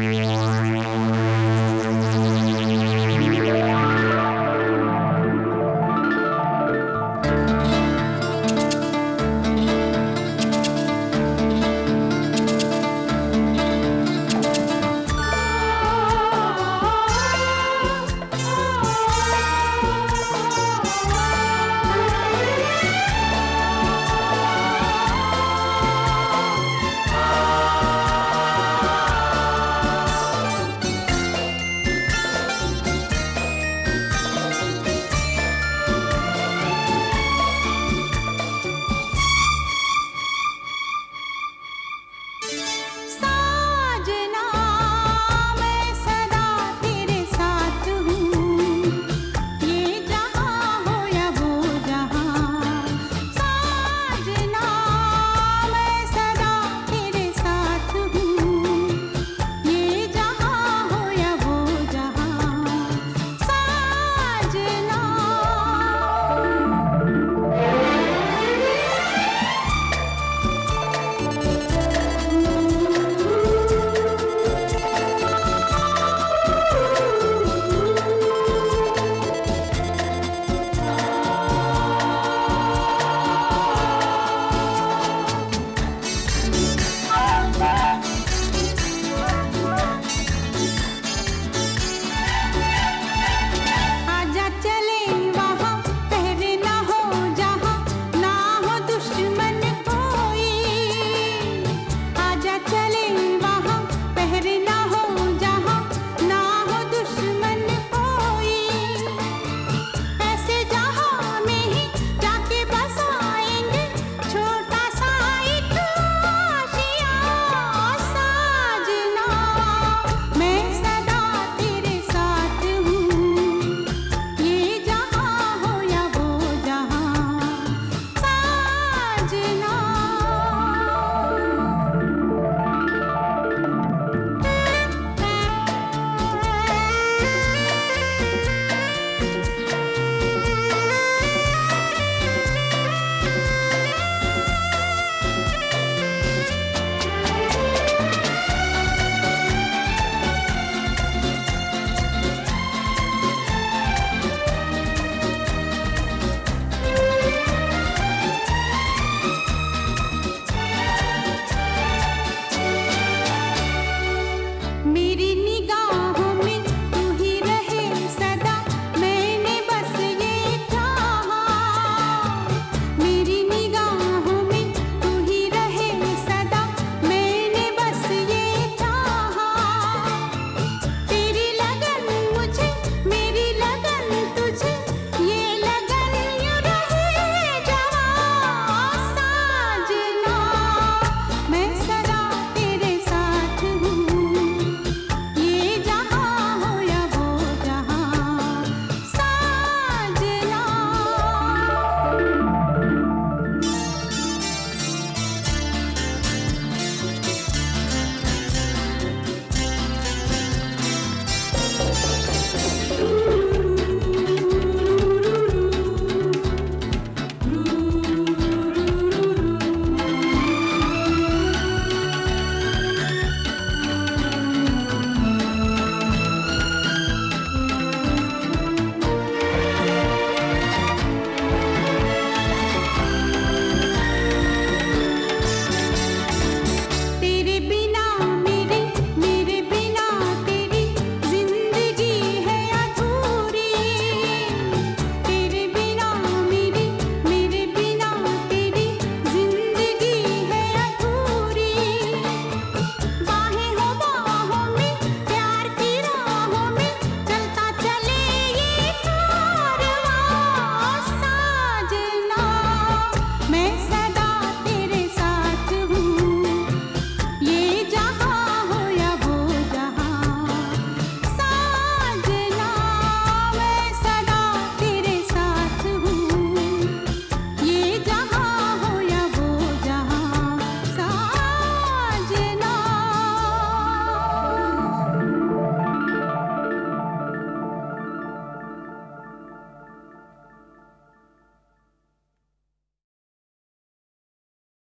Yeah.